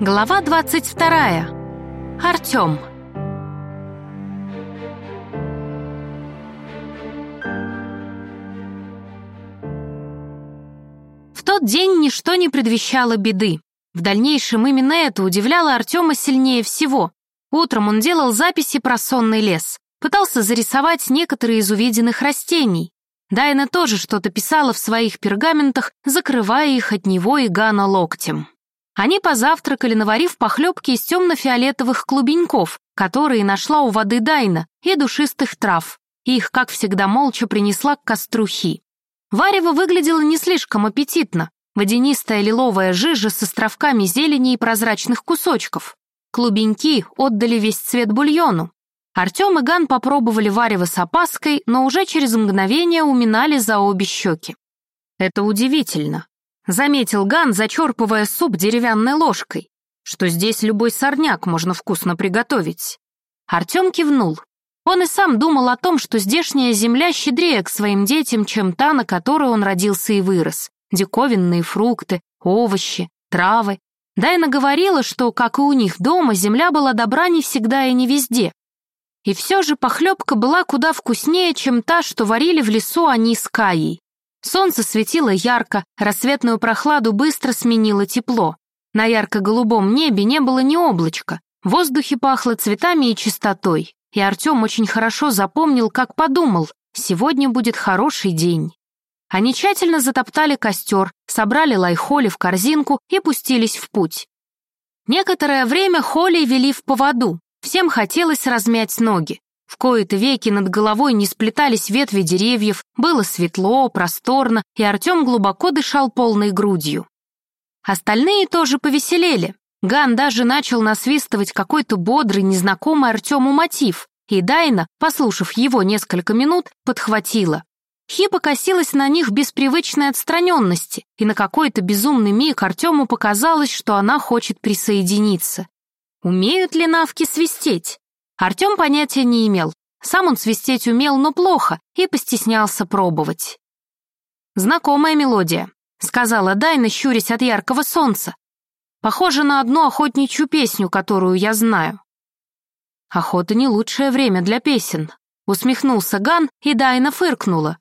Глава 22. Артем. В тот день ничто не предвещало беды. В дальнейшем именно это удивляло Артема сильнее всего. Утром он делал записи про сонный лес, пытался зарисовать некоторые из увиденных растений. Дайна тоже что-то писала в своих пергаментах, закрывая их от него и Гана локтем. Они позавтракали, наварив похлебки из темно-фиолетовых клубеньков, которые нашла у воды Дайна, и душистых трав. Их, как всегда, молча принесла к костру Хи. Варево выглядело не слишком аппетитно. Водянистая лиловая жижа с островками зелени и прозрачных кусочков. Клубеньки отдали весь цвет бульону. Артем и Ган попробовали варево с опаской, но уже через мгновение уминали за обе щеки. Это удивительно. Заметил Ган, зачерпывая суп деревянной ложкой, что здесь любой сорняк можно вкусно приготовить. Артем кивнул. Он и сам думал о том, что здешняя земля щедрее к своим детям, чем та, на которой он родился и вырос. Диковинные фрукты, овощи, травы. Дайна говорила, что, как и у них дома, земля была добра не всегда и не везде. И все же похлебка была куда вкуснее, чем та, что варили в лесу они с Каей. Солнце светило ярко, рассветную прохладу быстро сменило тепло. На ярко-голубом небе не было ни облачка, в воздухе пахло цветами и чистотой. И Артем очень хорошо запомнил, как подумал, сегодня будет хороший день. Они тщательно затоптали костер, собрали лайхоли в корзинку и пустились в путь. Некоторое время Холли вели в поводу, всем хотелось размять ноги. В кои-то веки над головой не сплетались ветви деревьев, было светло, просторно, и Артем глубоко дышал полной грудью. Остальные тоже повеселели. Ган даже начал насвистывать какой-то бодрый, незнакомый Артему мотив, и Дайна, послушав его несколько минут, подхватила. Хи покосилась на них без привычной отстраненности, и на какой-то безумный миг Артему показалось, что она хочет присоединиться. Умеют ли навки свистеть? Артем понятия не имел. Сам он свистеть умел, но плохо, и постеснялся пробовать. «Знакомая мелодия», — сказала Дайна, щурясь от яркого солнца. «Похоже на одну охотничью песню, которую я знаю». «Охота не лучшее время для песен», — усмехнулся Ган, и Дайна фыркнула.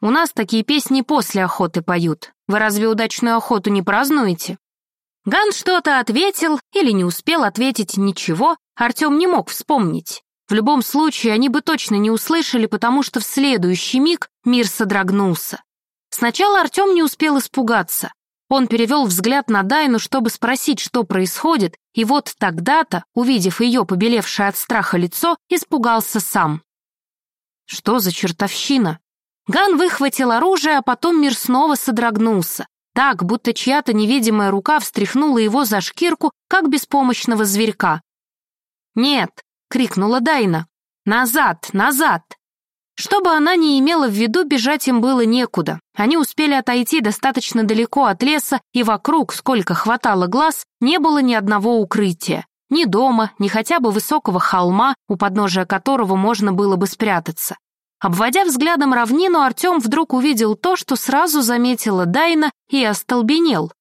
«У нас такие песни после охоты поют. Вы разве удачную охоту не празднуете?» Ган что-то ответил или не успел ответить ничего, Артем не мог вспомнить. В любом случае, они бы точно не услышали, потому что в следующий миг мир содрогнулся. Сначала Артем не успел испугаться. Он перевел взгляд на Дайну, чтобы спросить, что происходит, и вот тогда-то, увидев ее побелевшее от страха лицо, испугался сам. Что за чертовщина? Ган выхватил оружие, а потом мир снова содрогнулся так, будто чья-то невидимая рука встряхнула его за шкирку, как беспомощного зверька. «Нет!» — крикнула Дайна. «Назад! Назад!» Что бы она ни имела в виду, бежать им было некуда. Они успели отойти достаточно далеко от леса, и вокруг, сколько хватало глаз, не было ни одного укрытия. Ни дома, ни хотя бы высокого холма, у подножия которого можно было бы спрятаться. Обводя взглядом равнину, Артем вдруг увидел то, что сразу заметила Дайна и остолбенел.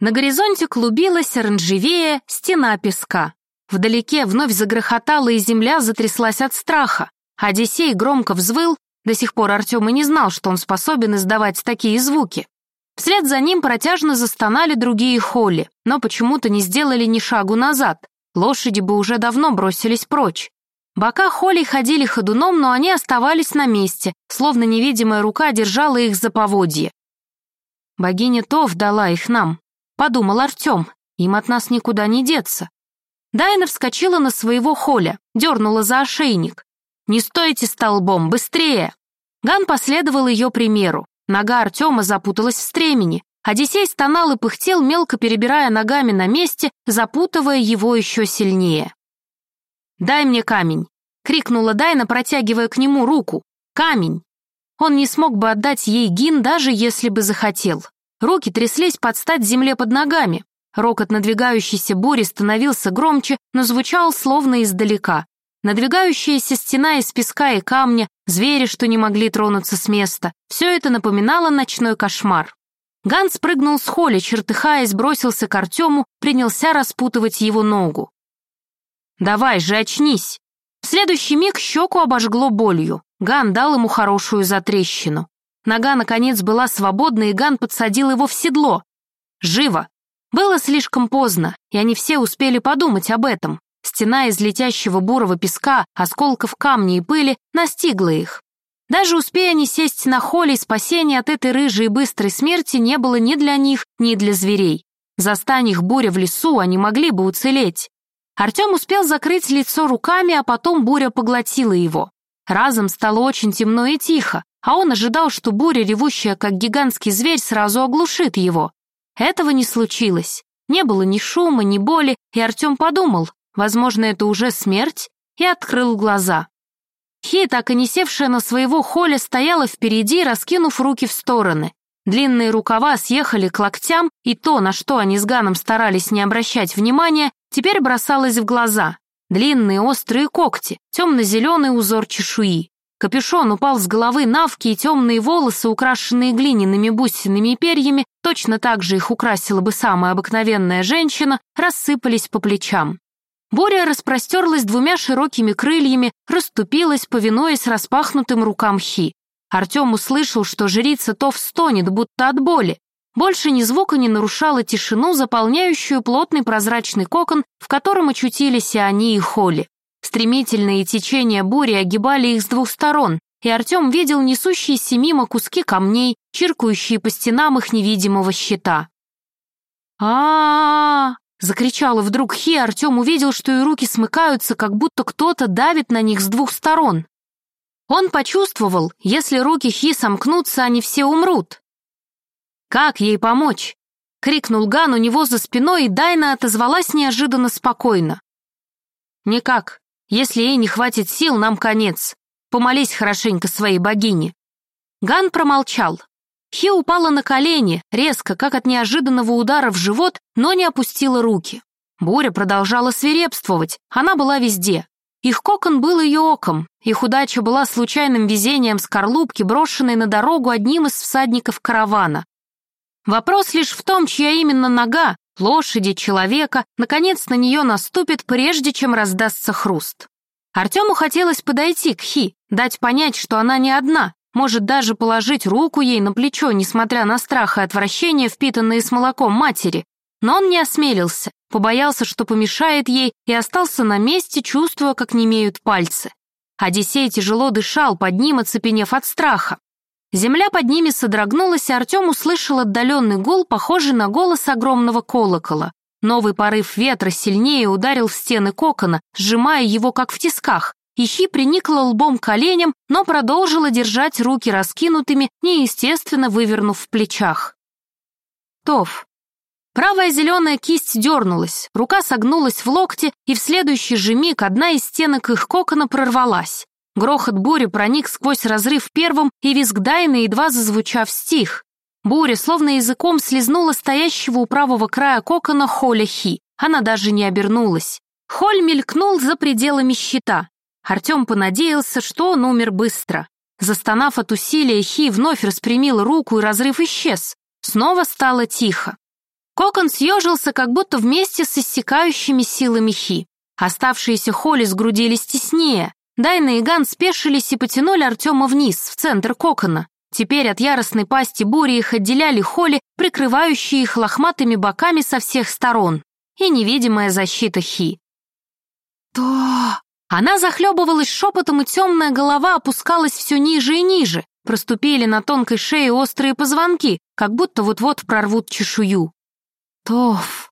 На горизонте клубилась оранжевее стена песка. Вдалеке вновь загрохотала, и земля затряслась от страха. Одиссей громко взвыл, до сих пор Артем и не знал, что он способен издавать такие звуки. Вслед за ним протяжно застонали другие холли, но почему-то не сделали ни шагу назад. Лошади бы уже давно бросились прочь. Бока Холли ходили ходуном, но они оставались на месте, словно невидимая рука держала их за поводье. «Богиня Тов дала их нам», — подумал Артем. «Им от нас никуда не деться». Дайна вскочила на своего Холя, дернула за ошейник. «Не стойте столбом, быстрее!» Ган последовал ее примеру. Нога Артема запуталась в стремени. Одиссей стонал и пыхтел, мелко перебирая ногами на месте, запутывая его еще сильнее. «Дай мне камень!» — крикнула Дайна, протягивая к нему руку. «Камень!» Он не смог бы отдать ей гин, даже если бы захотел. Руки тряслись под стать земле под ногами. Рокот надвигающейся бури становился громче, но звучал словно издалека. Надвигающаяся стена из песка и камня, звери, что не могли тронуться с места — все это напоминало ночной кошмар. Ганс прыгнул с холя, чертыхаясь, бросился к Артему, принялся распутывать его ногу. «Давай же, очнись!» В следующий миг щеку обожгло болью. Ган дал ему хорошую затрещину. Нога, наконец, была свободна, и Ган подсадил его в седло. «Живо!» Было слишком поздно, и они все успели подумать об этом. Стена из летящего бурого песка, осколков камня и пыли настигла их. Даже успея они сесть на холе, спасения от этой рыжей и быстрой смерти не было ни для них, ни для зверей. Застань их буря в лесу, они могли бы уцелеть. Артем успел закрыть лицо руками, а потом буря поглотила его. Разом стало очень темно и тихо, а он ожидал, что буря, ревущая как гигантский зверь, сразу оглушит его. Этого не случилось. Не было ни шума, ни боли, и Артем подумал, возможно, это уже смерть, и открыл глаза. Хи, так и не севшая на своего холя, стояла впереди, раскинув руки в стороны. Длинные рукава съехали к локтям, и то, на что они с Ганом старались не обращать внимания, теперь бросалось в глаза. Длинные острые когти, темно-зеленый узор чешуи. Капюшон упал с головы Навки, и темные волосы, украшенные глиняными бусинами и перьями, точно так же их украсила бы самая обыкновенная женщина, рассыпались по плечам. Боря распростерлась двумя широкими крыльями, расступилась, повинуясь распахнутым рукам Хи. Артем услышал, что жрица Тов стонет, будто от боли. Больше ни звука не нарушало тишину, заполняющую плотный прозрачный кокон, в котором очутились и они, и Холли. Стремительные течения бури огибали их с двух сторон, и Артем видел несущиеся мимо куски камней, чиркающие по стенам их невидимого щита. а, -а, -а, закричала вдруг Хи, Артем увидел, что и руки смыкаются, как будто кто-то давит на них с двух сторон. Он почувствовал, если руки Хи сомкнутся, они все умрут. «Как ей помочь?» — крикнул Ган у него за спиной, и Дайна отозвалась неожиданно спокойно. «Никак. Если ей не хватит сил, нам конец. Помолись хорошенько своей богине». Ган промолчал. Хи упала на колени, резко, как от неожиданного удара в живот, но не опустила руки. Буря продолжала свирепствовать, она была везде. Их кокон был ее оком, их удача была случайным везением скорлупки, брошенной на дорогу одним из всадников каравана. Вопрос лишь в том, чья именно нога, лошади, человека, наконец на нее наступит, прежде чем раздастся хруст. Артему хотелось подойти к Хи, дать понять, что она не одна, может даже положить руку ей на плечо, несмотря на страх и отвращение, впитанные с молоком матери. Но он не осмелился, побоялся, что помешает ей, и остался на месте, чувствуя, как немеют пальцы. Одиссей тяжело дышал, под ним оцепенев от страха. Земля под ними содрогнулась, и Артем услышал отдаленный гул, похожий на голос огромного колокола. Новый порыв ветра сильнее ударил в стены кокона, сжимая его как в тисках. Ищи приникла лбом к коленям, но продолжила держать руки раскинутыми, неестественно вывернув в плечах. Тов. Правая зеленая кисть дернулась, рука согнулась в локте, и в следующий же миг одна из стенок их кокона прорвалась. Грохот бури проник сквозь разрыв первым, и визг Дайны, едва зазвучав, стих. Буря словно языком слезнула стоящего у правого края кокона Холя Хи. Она даже не обернулась. Холь мелькнул за пределами щита. Артем понадеялся, что он умер быстро. Застонав от усилия, Хи вновь распрямил руку, и разрыв исчез. Снова стало тихо. Кокон съежился, как будто вместе с иссякающими силами Хи. Оставшиеся Холли сгрудились теснее. Дайна и Ган спешились и потянули Артема вниз, в центр кокона. Теперь от яростной пасти бури их отделяли холи, прикрывающие их лохматыми боками со всех сторон, и невидимая защита Хи. «То...» Она захлебывалась шепотом, и темная голова опускалась все ниже и ниже. Проступили на тонкой шее острые позвонки, как будто вот-вот прорвут чешую. «Тоф...»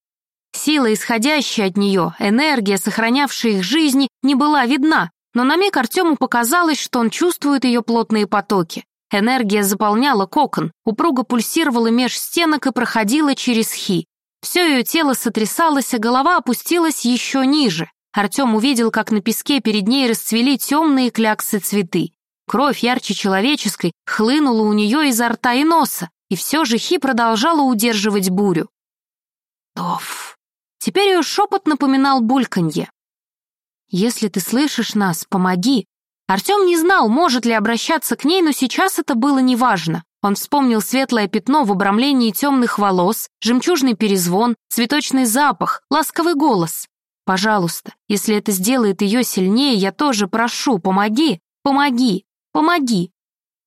Сила, исходящая от нее, энергия, сохранявшая их жизни, не была видна, но на миг Артему показалось, что он чувствует ее плотные потоки. Энергия заполняла кокон, упруго пульсировала меж стенок и проходила через хи. Все ее тело сотрясалось, а голова опустилась еще ниже. Артем увидел, как на песке перед ней расцвели темные кляксы цветы. Кровь ярче человеческой хлынула у нее изо рта и носа, и все же Хи продолжала удерживать бурю. Тоф. Теперь ее шепот напоминал бульканье. «Если ты слышишь нас, помоги!» Артем не знал, может ли обращаться к ней, но сейчас это было неважно. Он вспомнил светлое пятно в обрамлении темных волос, жемчужный перезвон, цветочный запах, ласковый голос. «Пожалуйста, если это сделает ее сильнее, я тоже прошу, помоги, помоги, помоги».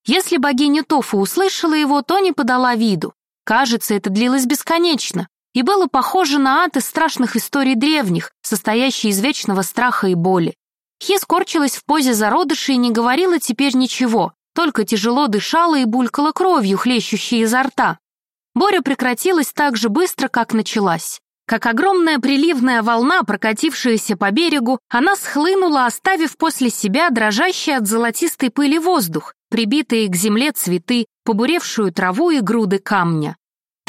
Если богиня Тофу услышала его, то не подала виду. Кажется, это длилось бесконечно и было похоже на ад из страшных историй древних, состоящий из вечного страха и боли. Хи скорчилась в позе зародыша и не говорила теперь ничего, только тяжело дышала и булькала кровью, хлещущей изо рта. Боря прекратилась так же быстро, как началась. Как огромная приливная волна, прокатившаяся по берегу, она схлынула, оставив после себя дрожащий от золотистой пыли воздух, прибитые к земле цветы, побуревшую траву и груды камня.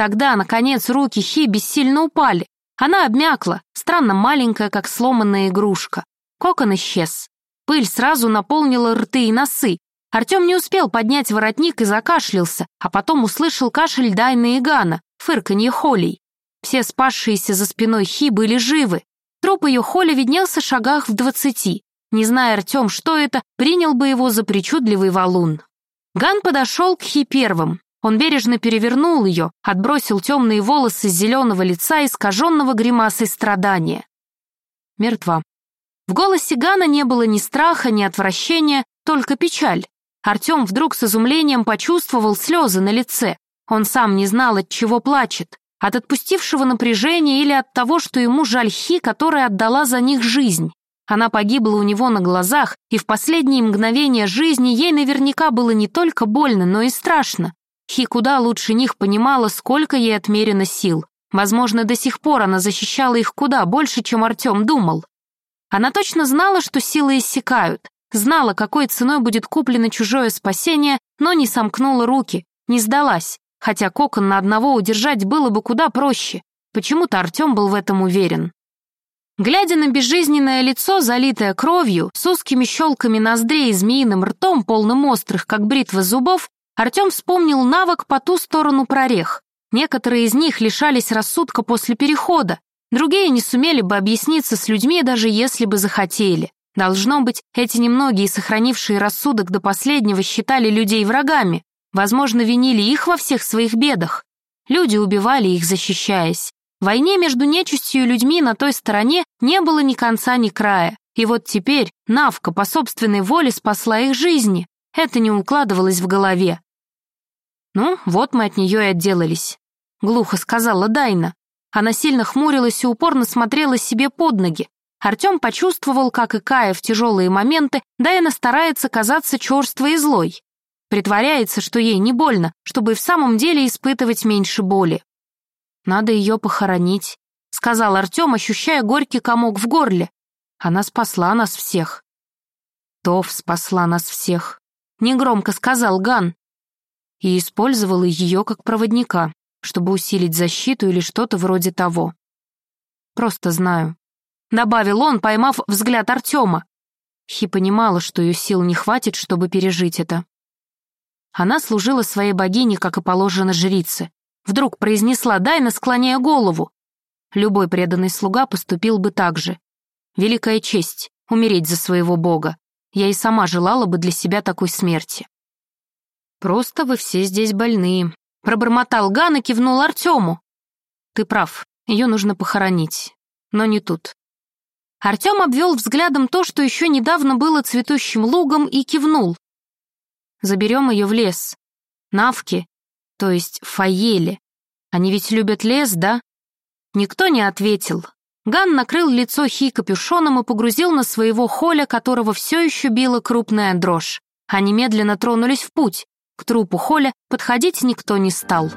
Тогда, наконец, руки Хи бессильно упали. Она обмякла, странно маленькая, как сломанная игрушка. Кокон исчез. Пыль сразу наполнила рты и носы. Артем не успел поднять воротник и закашлялся, а потом услышал кашель Дайна и Гана, фырканье Холей. Все спасшиеся за спиной Хи были живы. Труп ее Холи виднелся в шагах в двадцати. Не зная Артем, что это, принял бы его за причудливый валун. Ган подошел к Хи первым. Он бережно перевернул ее, отбросил темные волосы с зеленого лица, искаженного гримасой страдания. Мертва. В голосе Гана не было ни страха, ни отвращения, только печаль. Артем вдруг с изумлением почувствовал слезы на лице. Он сам не знал, от чего плачет. От отпустившего напряжения или от того, что ему жаль Хи, которая отдала за них жизнь. Она погибла у него на глазах, и в последние мгновения жизни ей наверняка было не только больно, но и страшно. Хи куда лучше них понимала, сколько ей отмерено сил. Возможно, до сих пор она защищала их куда больше, чем Артем думал. Она точно знала, что силы иссякают, знала, какой ценой будет куплено чужое спасение, но не сомкнула руки, не сдалась, хотя кокон на одного удержать было бы куда проще. Почему-то Артем был в этом уверен. Глядя на безжизненное лицо, залитое кровью, с узкими щелками ноздрей и змеиным ртом, полным острых, как бритва зубов, Артем вспомнил навык по ту сторону прорех. Некоторые из них лишались рассудка после перехода, другие не сумели бы объясниться с людьми, даже если бы захотели. Должно быть, эти немногие, сохранившие рассудок до последнего, считали людей врагами, возможно, винили их во всех своих бедах. Люди убивали их, защищаясь. В войне между нечистью и людьми на той стороне не было ни конца, ни края. И вот теперь Навка по собственной воле спасла их жизни. Это не укладывалось в голове. «Ну, вот мы от нее и отделались», — глухо сказала Дайна. Она сильно хмурилась и упорно смотрела себе под ноги. Артем почувствовал, как и Кая в тяжелые моменты, Дайна старается казаться черствой и злой. Притворяется, что ей не больно, чтобы в самом деле испытывать меньше боли. «Надо ее похоронить», — сказал Артем, ощущая горький комок в горле. «Она спасла нас всех». «Тов спасла нас всех», — негромко сказал Ган и использовала ее как проводника, чтобы усилить защиту или что-то вроде того. Просто знаю. Добавил он, поймав взгляд Артема. Хи понимала, что ее сил не хватит, чтобы пережить это. Она служила своей богине, как и положено жрице. Вдруг произнесла Дайна, склоняя голову. Любой преданный слуга поступил бы так же. Великая честь — умереть за своего бога. Я и сама желала бы для себя такой смерти. «Просто вы все здесь больные», — пробормотал Ган и кивнул Артему. «Ты прав, ее нужно похоронить, но не тут». Артем обвел взглядом то, что еще недавно было цветущим лугом, и кивнул. «Заберем ее в лес. Навки, то есть Фаели. Они ведь любят лес, да?» Никто не ответил. Ган накрыл лицо Хи капюшоном и погрузил на своего холя, которого все еще била крупная дрожь. Они медленно тронулись в путь. К трупу Холя подходить никто не стал.